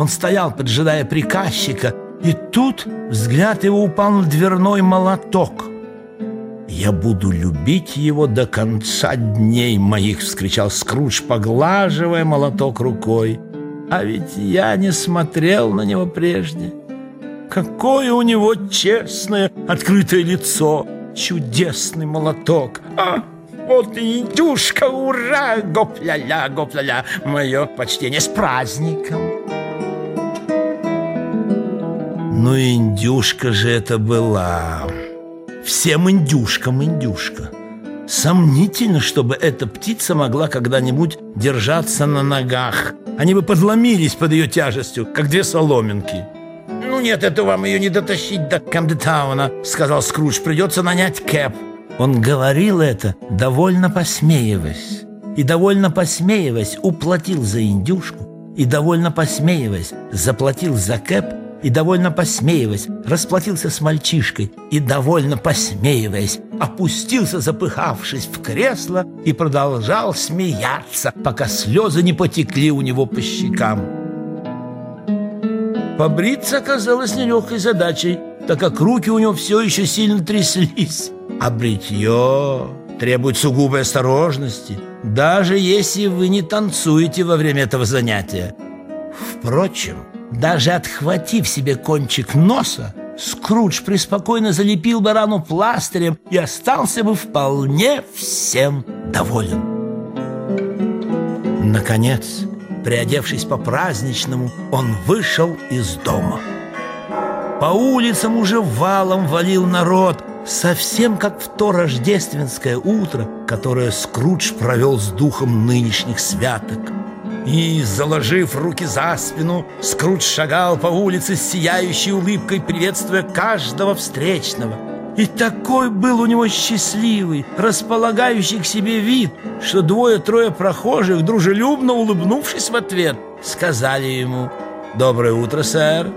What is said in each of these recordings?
Он стоял, поджидая приказчика, и тут взгляд его упал на дверной молоток. «Я буду любить его до конца дней моих!» — вскричал Скрудж, поглаживая молоток рукой. «А ведь я не смотрел на него прежде. Какое у него честное, открытое лицо! Чудесный молоток! А, вот и индюшка! Ура! Гоп-ля-ля, гоп-ля-ля! Мое почтение с праздником!» Ну, индюшка же это была... Всем индюшкам индюшка. Сомнительно, чтобы эта птица могла когда-нибудь держаться на ногах. Они бы подломились под ее тяжестью, как две соломинки. «Ну нет, это вам ее не дотащить до Камдетауна», — сказал Скрудж. «Придется нанять кэп». Он говорил это, довольно посмеиваясь. И довольно посмеиваясь уплатил за индюшку, и довольно посмеиваясь заплатил за кэп, и, довольно посмеиваясь, расплатился с мальчишкой и, довольно посмеиваясь, опустился, запыхавшись в кресло и продолжал смеяться, пока слезы не потекли у него по щекам. Побриться оказалось нелегкой задачей, так как руки у него все еще сильно тряслись, а бритье требует сугубой осторожности, даже если вы не танцуете во время этого занятия. Впрочем, даже отхватив себе кончик носа, Скрудж преспокойно залепил бы рану пластырем и остался бы вполне всем доволен. Наконец, приодевшись по-праздничному, он вышел из дома. По улицам уже валом валил народ, совсем как в то рождественское утро, которое Скрудж провел с духом нынешних святок. И, заложив руки за спину, Скрудж шагал по улице с сияющей улыбкой, приветствуя каждого встречного. И такой был у него счастливый, располагающий к себе вид, что двое-трое прохожих, дружелюбно улыбнувшись в ответ, сказали ему «Доброе утро, сэр!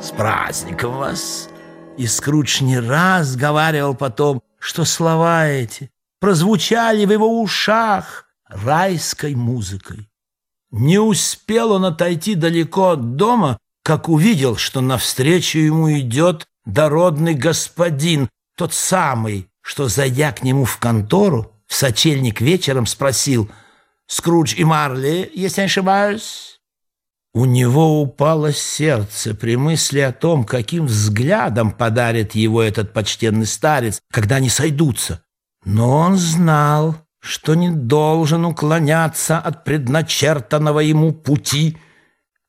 С праздником вас!» И Скрудж не раз говаривал потом, что слова эти прозвучали в его ушах райской музыкой. Не успел он отойти далеко от дома, как увидел, что навстречу ему идет дородный господин, тот самый, что, зайдя к нему в контору, в сочельник вечером спросил «Скрудж и Марли, если не ошибаюсь?» У него упало сердце при мысли о том, каким взглядом подарит его этот почтенный старец, когда они сойдутся. Но он знал, что не должен уклоняться от предначертанного ему пути.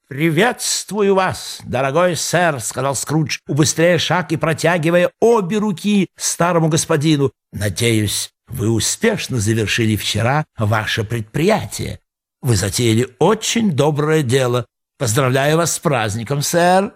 «Приветствую вас, дорогой сэр», — сказал Скрудж, убыстряя шаг и протягивая обе руки старому господину. «Надеюсь, вы успешно завершили вчера ваше предприятие. Вы затеяли очень доброе дело. Поздравляю вас с праздником, сэр».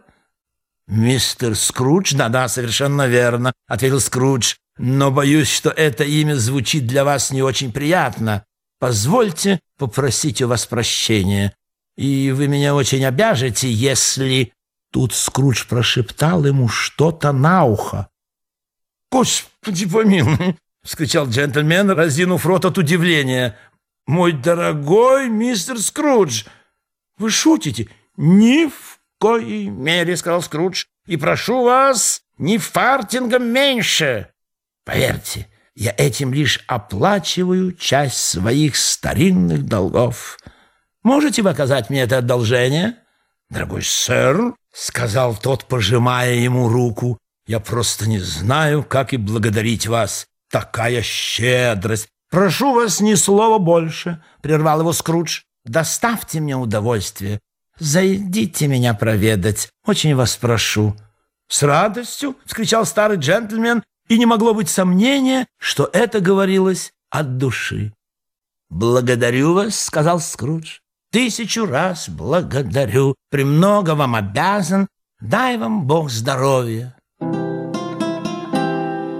«Мистер Скрудж? Да-да, совершенно верно», — ответил Скрудж но боюсь, что это имя звучит для вас не очень приятно. Позвольте попросить у вас прощения, и вы меня очень обяжете, если...» Тут Скрудж прошептал ему что-то на ухо. «Господи помилуй!» — вскричал джентльмен, разинув рот от удивления. «Мой дорогой мистер Скрудж, вы шутите?» «Ни в коей мере», — сказал Скрудж, «и прошу вас, ни фартингом меньше». Поверьте, я этим лишь оплачиваю часть своих старинных долгов. Можете вы оказать мне это одолжение? Дорогой сэр, — сказал тот, пожимая ему руку, — я просто не знаю, как и благодарить вас. Такая щедрость! Прошу вас ни слова больше, — прервал его Скрудж. Доставьте мне удовольствие. Зайдите меня проведать, очень вас прошу. «С радостью!» — вскричал старый джентльмен и не могло быть сомнения, что это говорилось от души. «Благодарю вас», — сказал Скрудж. «Тысячу раз благодарю, премного вам обязан, дай вам Бог здоровья».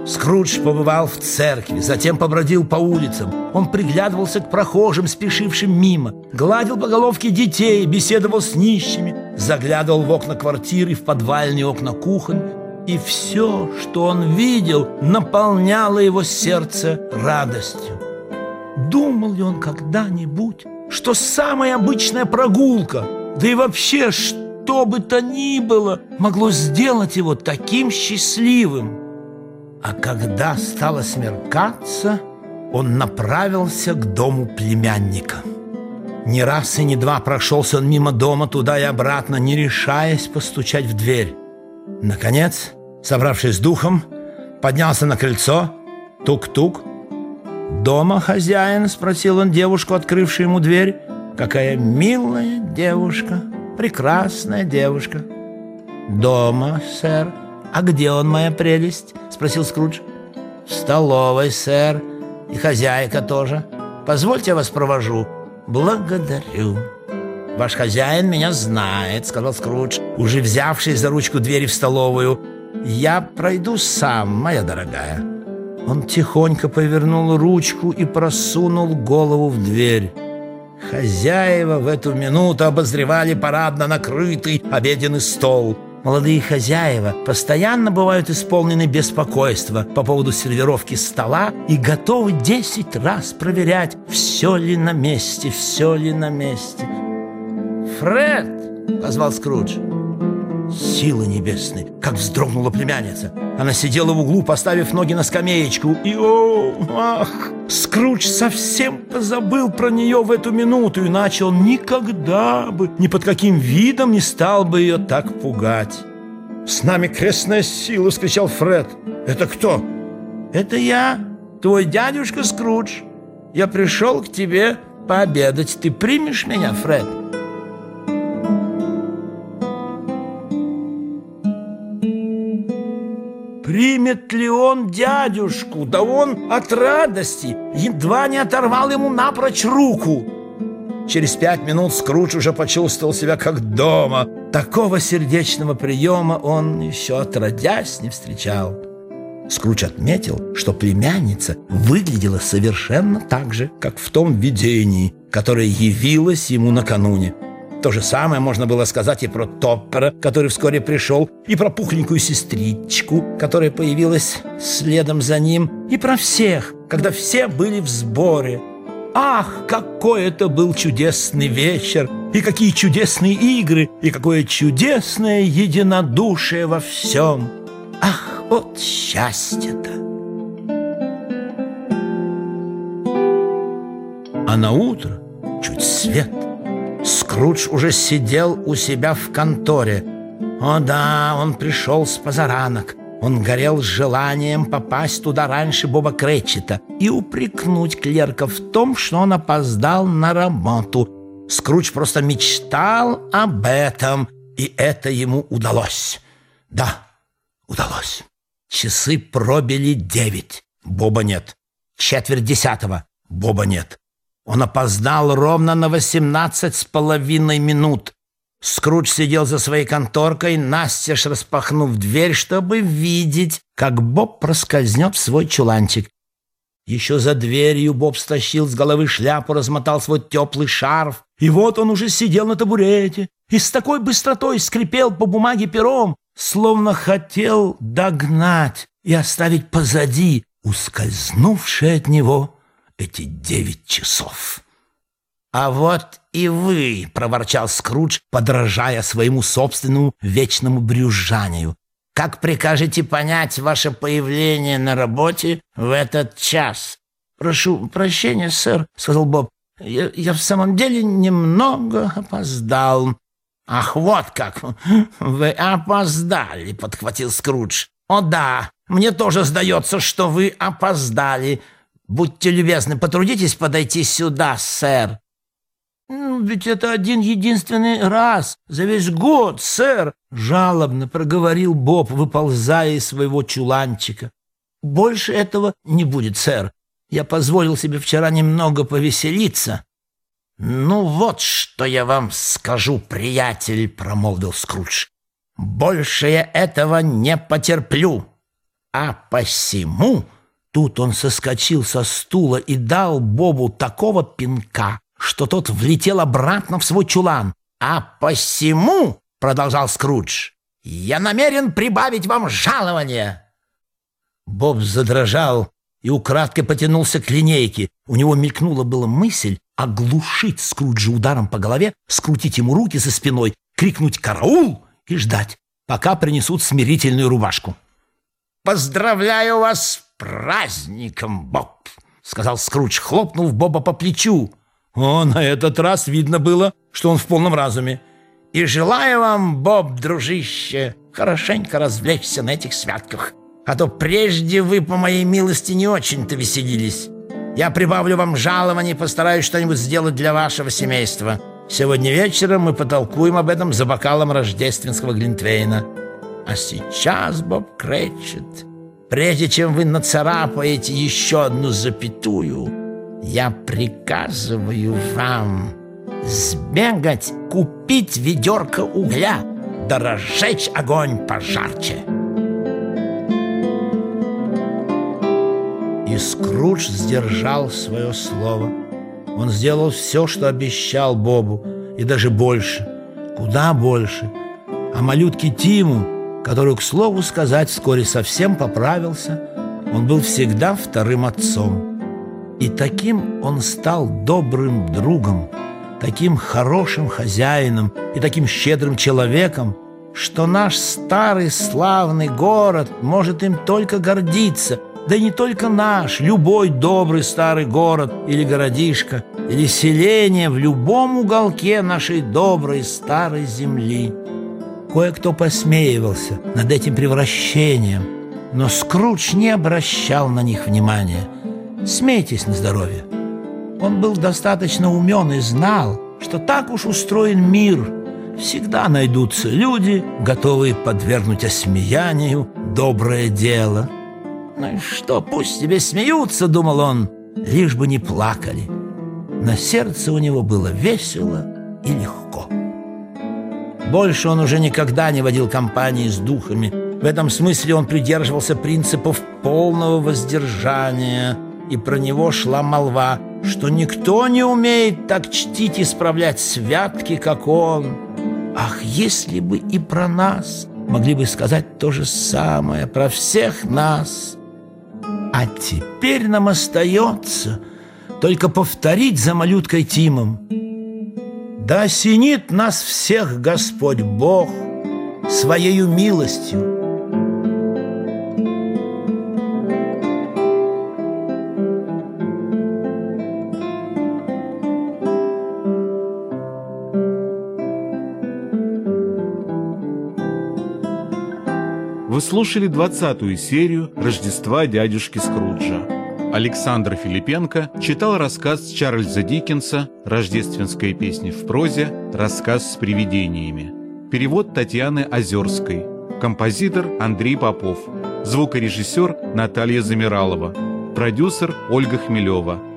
Скрудж побывал в церкви, затем побродил по улицам. Он приглядывался к прохожим, спешившим мимо, гладил по головке детей, беседовал с нищими, заглядывал в окна квартиры, в подвальные окна кухонь и все, что он видел, наполняло его сердце радостью. Думал ли он когда-нибудь, что самая обычная прогулка, да и вообще что бы то ни было могло сделать его таким счастливым. А когда стало смеркаться, он направился к дому племянника. Не раз и не два прошелся он мимо дома туда и обратно, не решаясь постучать в дверь. Наконец, собравшись с духом, поднялся на крыльцо, тук-тук. «Дома хозяин?» — спросил он девушку, открывшую ему дверь. «Какая милая девушка, прекрасная девушка». «Дома, сэр. А где он, моя прелесть?» — спросил Скрудж. «В столовой, сэр. И хозяйка тоже. Позвольте я вас провожу». «Благодарю». «Ваш хозяин меня знает», — сказал Скрудж, уже взявший за ручку двери в столовую. «Я пройду сам, моя дорогая». Он тихонько повернул ручку и просунул голову в дверь. Хозяева в эту минуту обозревали парадно накрытый обеденный стол. Молодые хозяева постоянно бывают исполнены беспокойства по поводу сервировки стола и готовы десять раз проверять, все ли на месте, все ли на месте. «Фред!» — позвал Скрудж. Силы небесные, как вздрогнула племянница. Она сидела в углу, поставив ноги на скамеечку. И, о, ах, Скрудж совсем позабыл про нее в эту минуту, иначе он никогда бы, ни под каким видом не стал бы ее так пугать. «С нами крестная сила!» — вскричал Фред. «Это кто?» «Это я, твой дядюшка Скрудж. Я пришел к тебе пообедать. Ты примешь меня, Фред?» Примет ли он дядюшку? Да он от радости едва не оторвал ему напрочь руку. Через пять минут Скрудж уже почувствовал себя как дома. Такого сердечного приема он еще отродясь не встречал. Скрудж отметил, что племянница выглядела совершенно так же, как в том видении, которое явилось ему накануне. То же самое можно было сказать и про Топпера, который вскоре пришел, и про пухленькую сестричку, которая появилась следом за ним, и про всех, когда все были в сборе. Ах, какой это был чудесный вечер, и какие чудесные игры, и какое чудесное единодушие во всем. Ах, вот счастье-то! А на утро чуть свет – Скрудж уже сидел у себя в конторе. О да, он пришел с позаранок. Он горел желанием попасть туда раньше Боба Кречета и упрекнуть клерка в том, что он опоздал на работу. Скрудж просто мечтал об этом, и это ему удалось. Да, удалось. Часы пробили девять. Боба нет. Четверть десятого. Боба нет. Он опоздал ровно на восемнадцать с половиной минут. Скрудж сидел за своей конторкой, настежь распахнув дверь, чтобы видеть, как Боб проскользнет в свой чуланчик. Еще за дверью Боб стащил с головы шляпу, размотал свой теплый шарф, и вот он уже сидел на табурете и с такой быстротой скрипел по бумаге пером, словно хотел догнать и оставить позади ускользнувшее от него эти девять часов. «А вот и вы!» — проворчал Скрудж, подражая своему собственному вечному брюзжанию. «Как прикажете понять ваше появление на работе в этот час?» «Прошу прощения, сэр», — сказал Боб. «Я, я в самом деле немного опоздал». «Ах, вот как! Вы опоздали!» — подхватил Скрудж. «О да, мне тоже сдается, что вы опоздали. Будьте любезны, потрудитесь подойти сюда, сэр. Ну, ведь это один единственный раз за весь год, сэр, жалобно проговорил Боб, выползая из своего чуланчика. Больше этого не будет, сэр. Я позволил себе вчера немного повеселиться. Ну вот что я вам скажу, приятель, промолвил Скрудж. Больше я этого не потерплю. А посему Тут он соскочил со стула и дал Бобу такого пинка, что тот влетел обратно в свой чулан. «А посему, — продолжал Скрудж, — я намерен прибавить вам жалование!» Боб задрожал и украдкой потянулся к линейке. У него мелькнула была мысль оглушить Скруджа ударом по голове, скрутить ему руки за спиной, крикнуть «караул» и ждать, пока принесут смирительную рубашку. «Поздравляю вас праздником, Боб!» — сказал Скрудж, хлопнув Боба по плечу. О, на этот раз видно было, что он в полном разуме. «И желаю вам, Боб, дружище, хорошенько развлечься на этих святках, а то прежде вы, по моей милости, не очень-то веселились. Я прибавлю вам жалование и постараюсь что-нибудь сделать для вашего семейства. Сегодня вечером мы потолкуем об этом за бокалом рождественского глинтвейна. А сейчас, Боб Крэтчет, прежде чем вы нацарапаете еще одну запятую, я приказываю вам сбегать, купить ведерко угля, да разжечь огонь пожарче. И Скрудж сдержал свое слово. Он сделал все, что обещал Бобу, и даже больше, куда больше. А малютке Тиму, который, к слову сказать, вскоре совсем поправился, он был всегда вторым отцом. И таким он стал добрым другом, таким хорошим хозяином и таким щедрым человеком, что наш старый славный город может им только гордиться – да не только наш, любой добрый старый город или городишко, или селение в любом уголке нашей доброй старой земли. Кое-кто посмеивался над этим превращением, но Скрудж не обращал на них внимания. Смейтесь на здоровье. Он был достаточно умен и знал, что так уж устроен мир. Всегда найдутся люди, готовые подвергнуть осмеянию доброе дело – «Ну и что, пусть тебе смеются», — думал он, — «лишь бы не плакали». На сердце у него было весело и легко. Больше он уже никогда не водил компании с духами. В этом смысле он придерживался принципов полного воздержания, и про него шла молва, что никто не умеет так чтить и справлять святки, как он. Ах, если бы и про нас могли бы сказать то же самое, про всех нас – а теперь нам остается только повторить за малюткой Тимом. Да осенит нас всех Господь Бог своею милостью. Вы слушали 20-ю серию «Рождества дядюшки Скруджа». Александр Филипенко читал рассказ Чарльза Диккенса «Рождественская песня в прозе. Рассказ с привидениями». Перевод Татьяны Озерской. Композитор Андрей Попов. Звукорежиссер Наталья Замиралова. Продюсер Ольга Хмелева.